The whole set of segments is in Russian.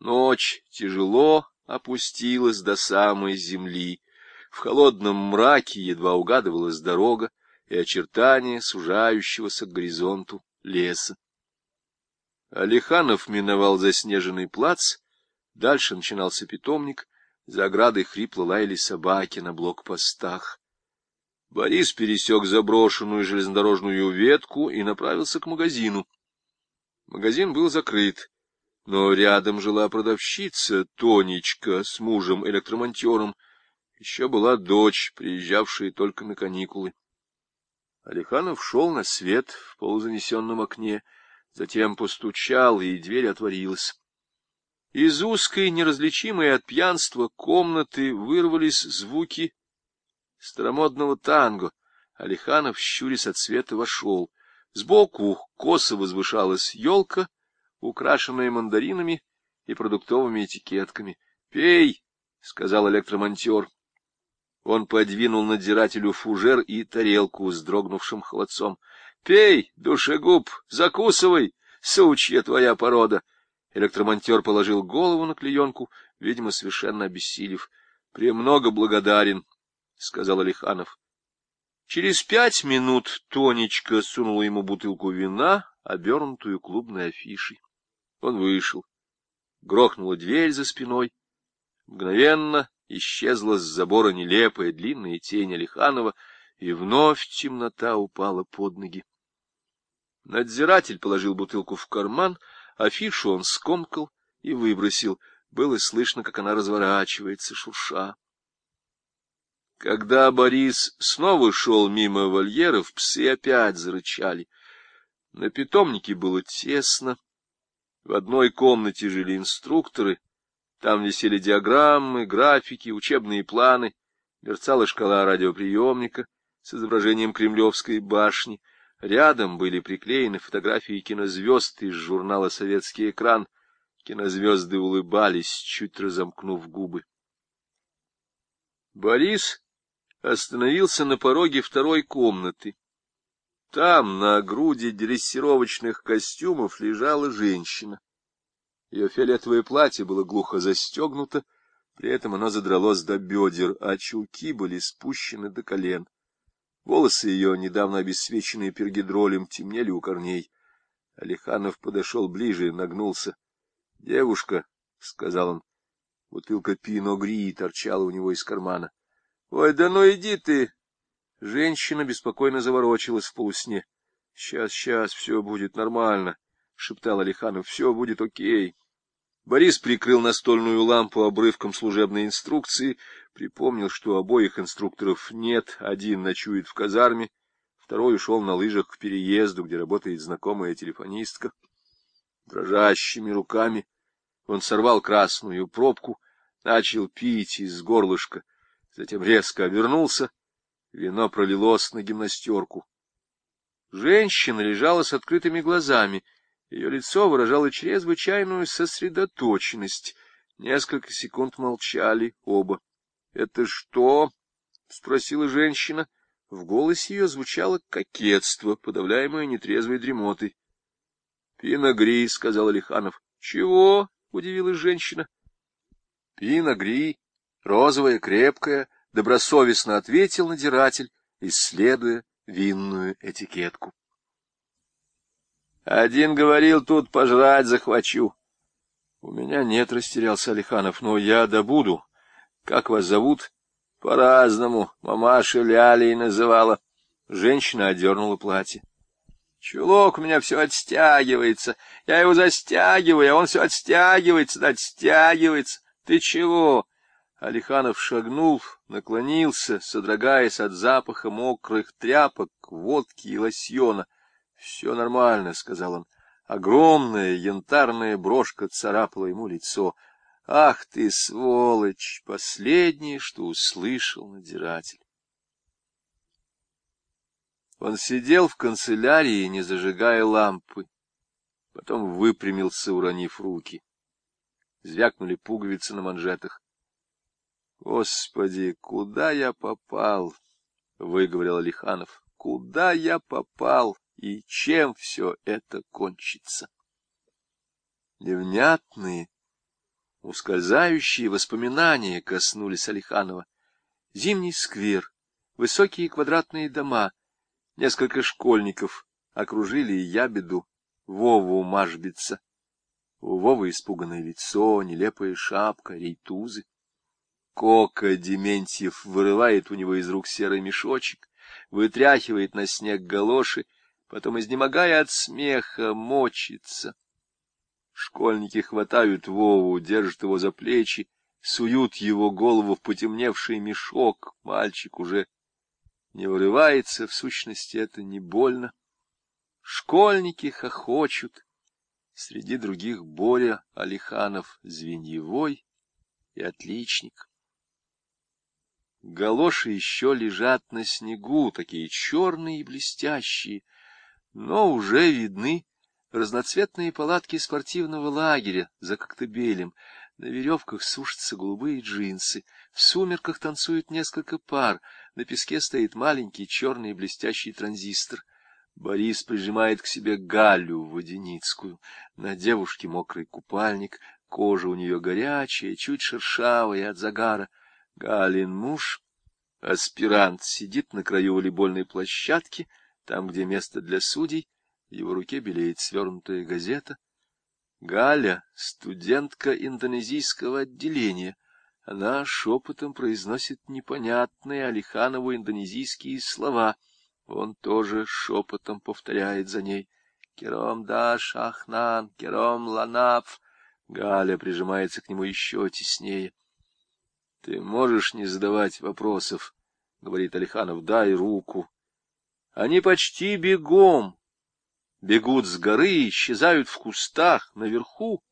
Ночь тяжело опустилась до самой земли. В холодном мраке едва угадывалась дорога и очертания сужающегося к горизонту леса. Алиханов миновал заснеженный плац, дальше начинался питомник, за оградой хрипло лаяли собаки на блокпостах. Борис пересек заброшенную железнодорожную ветку и направился к магазину. Магазин был закрыт, но рядом жила продавщица Тонечка с мужем-электромонтером. Еще была дочь, приезжавшая только на каникулы. Алиханов шел на свет в полузанесенном окне, затем постучал, и дверь отворилась. Из узкой, неразличимой от пьянства комнаты вырвались звуки старомодного танго. Алиханов, щурясь от света, вошел. Сбоку косо возвышалась елка, украшенная мандаринами и продуктовыми этикетками. — Пей, — сказал электромонтер. Он подвинул надзирателю фужер и тарелку с дрогнувшим холодцом. — Пей, душегуб, закусывай, сучья твоя порода! Электромонтер положил голову на клеенку, видимо, совершенно обессилев. — Премного благодарен, — сказал Алиханов. Через пять минут Тонечка сунула ему бутылку вина, обернутую клубной афишей. Он вышел. Грохнула дверь за спиной. Мгновенно исчезла с забора нелепая длинная тень Алиханова, и вновь темнота упала под ноги. Надзиратель положил бутылку в карман, афишу он скомкал и выбросил. Было слышно, как она разворачивается, шурша. Когда Борис снова шел мимо вольеров, псы опять зарычали. На питомнике было тесно. В одной комнате жили инструкторы, там висели диаграммы, графики, учебные планы, мерцала шкала радиоприемника с изображением Кремлевской башни. Рядом были приклеены фотографии кинозвезд из журнала «Советский экран». Кинозвезды улыбались, чуть разомкнув губы. Борис остановился на пороге второй комнаты. Там, на груди дрессировочных костюмов, лежала женщина. Ее фиолетовое платье было глухо застегнуто, при этом оно задралось до бедер, а чулки были спущены до колен. Волосы ее, недавно обесцвеченные пергидролем, темнели у корней. Алиханов подошел ближе, нагнулся. — Девушка, — сказал он, — бутылка пино-гри торчала у него из кармана. — Ой, да ну иди ты! Женщина беспокойно заворочилась в полусне. — Сейчас, сейчас, все будет нормально, — шептал Алиханов, — все будет окей. Борис прикрыл настольную лампу обрывком служебной инструкции, припомнил, что обоих инструкторов нет, один ночует в казарме, второй ушел на лыжах к переезду, где работает знакомая телефонистка. Дрожащими руками он сорвал красную пробку, начал пить из горлышка, затем резко обернулся, вино пролилось на гимнастерку. Женщина лежала с открытыми глазами, ее лицо выражало чрезвычайную сосредоточенность. Несколько секунд молчали оба. — Это что? — спросила женщина. В голосе ее звучало кокетство, подавляемое нетрезвой дремотой. — Пиногри, — сказал Алиханов. — Чего? — удивилась женщина. — Пиногри, розовая, крепкая, — добросовестно ответил надиратель, исследуя винную этикетку. Один говорил, тут пожрать захвачу. — У меня нет, — растерялся Алиханов, — но я добуду. Как вас зовут? — По-разному. Мамаша Лялей называла. Женщина одернула платье. — Чулок у меня все отстягивается. Я его застягиваю, а он все отстягивается, да отстягивается. Ты чего? Алиханов шагнул, наклонился, содрогаясь от запаха мокрых тряпок, водки и лосьона. — Все нормально, — сказал он. Огромная янтарная брошка царапала ему лицо. — Ах ты, сволочь! Последнее, что услышал надзиратель. Он сидел в канцелярии, не зажигая лампы. Потом выпрямился, уронив руки. Звякнули пуговицы на манжетах. Господи, куда я попал? — выговорил Алиханов. — Куда я попал и чем все это кончится? Невнятные, Ускользающие воспоминания коснулись Алиханова. Зимний сквер, высокие квадратные дома, несколько школьников окружили ябеду Вову Машбица. У Вовы испуганное лицо, нелепая шапка, рейтузы. Кока Дементьев вырывает у него из рук серый мешочек, вытряхивает на снег галоши, потом, изнемогая от смеха, мочится. Школьники хватают Вову, держат его за плечи, суют его голову в потемневший мешок. Мальчик уже не вырывается, в сущности, это не больно. Школьники хохочут. Среди других Боря Алиханов, Звеньевой и Отличник. Галоши еще лежат на снегу, такие черные и блестящие, но уже видны разноцветные палатки спортивного лагеря за Коктебелем. На веревках сушатся голубые джинсы, в сумерках танцуют несколько пар, на песке стоит маленький черный блестящий транзистор. Борис прижимает к себе Галю водяницкую. На девушке мокрый купальник, кожа у нее горячая, чуть шершавая от загара. Галин муж, аспирант, сидит на краю волейбольной площадки, там, где место для судей, в его руке белеет свернутая газета. Галя — студентка индонезийского отделения. Она шепотом произносит непонятные Алиханову индонезийские слова. Он тоже шепотом повторяет за ней. «Кером да шахнан, кером ланав». Галя прижимается к нему еще теснее. — Ты можешь не задавать вопросов, — говорит Алиханов, — дай руку. Они почти бегом бегут с горы, исчезают в кустах, наверху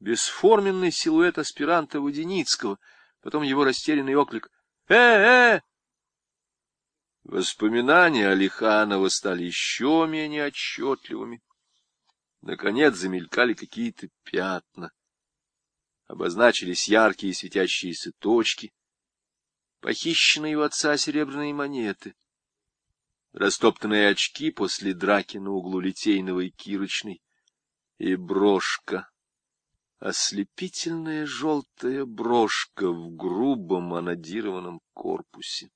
бесформенный силуэт аспиранта Воденицкого, потом его растерянный оклик «Э-э!». Воспоминания Алиханова стали еще менее отчетливыми. Наконец замелькали какие-то пятна. Обозначились яркие светящиеся точки, похищенные у отца серебряные монеты — растоптанные очки после драки на углу Литейного и Кирочной, и брошка, ослепительная желтая брошка в грубом анодированном корпусе.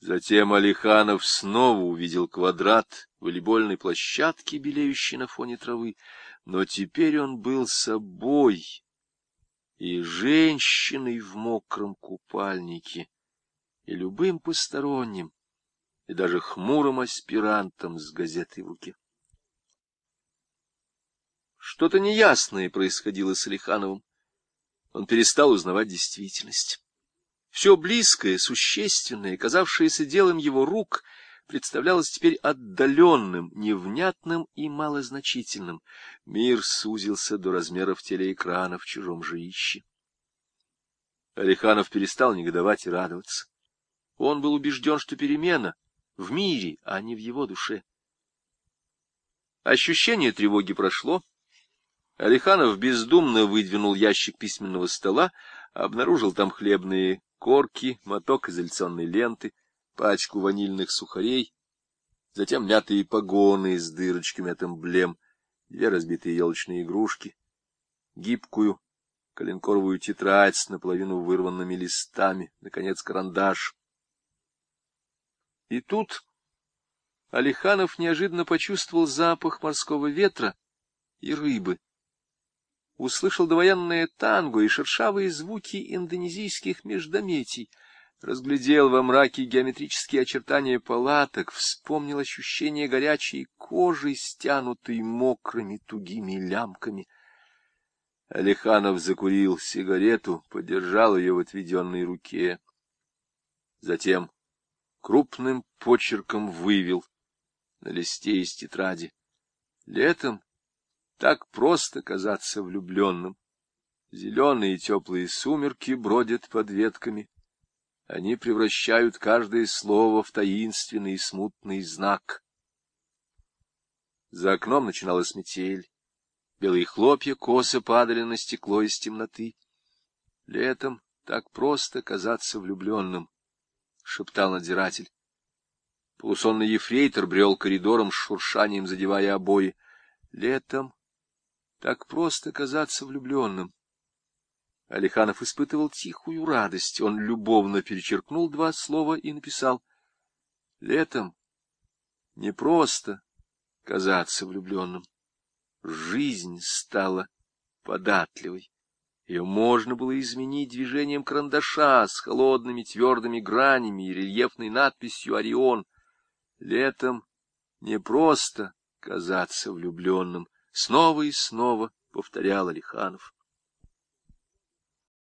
Затем Алиханов снова увидел квадрат волейбольной площадки, белеющей на фоне травы, но теперь он был собой и женщиной в мокром купальнике, и любым посторонним, и даже хмурым аспирантом с газетой в руке. Что-то неясное происходило с Алихановым. Он перестал узнавать действительность. Все близкое, существенное, казавшееся делом его рук, представлялось теперь отдаленным, невнятным и малозначительным. Мир сузился до размеров телеэкрана в чужом жилище. Алиханов перестал негодовать и радоваться. Он был убежден, что перемена — в мире, а не в его душе. Ощущение тревоги прошло. Алиханов бездумно выдвинул ящик письменного стола, обнаружил там хлебные корки, моток изоляционной ленты, пачку ванильных сухарей, затем мятые погоны с дырочками от эмблем, две разбитые елочные игрушки, гибкую коленкоровую тетрадь с наполовину вырванными листами, наконец, карандаш. И тут Алиханов неожиданно почувствовал запах морского ветра и рыбы. Услышал довоенное танго и шершавые звуки индонезийских междометий, разглядел во мраке геометрические очертания палаток, вспомнил ощущение горячей кожи, стянутой мокрыми тугими лямками. Алиханов закурил сигарету, подержал ее в отведенной руке. Затем крупным почерком вывел на листе из тетради. Летом так просто казаться влюбленным. Зеленые теплые сумерки бродят под ветками. Они превращают каждое слово в таинственный и смутный знак. За окном начиналась метель. Белые хлопья косо падали на стекло из темноты. Летом так просто казаться влюбленным шептал надзиратель. Полусонный ефрейтор брел коридором с шуршанием, задевая обои. Летом Так просто казаться влюбленным. Алиханов испытывал тихую радость. Он любовно перечеркнул два слова и написал «Летом не просто казаться влюбленным. Жизнь стала податливой. Ее можно было изменить движением карандаша с холодными твердыми гранями и рельефной надписью «Орион». Летом не просто казаться влюбленным, снова и снова повторял Алиханов.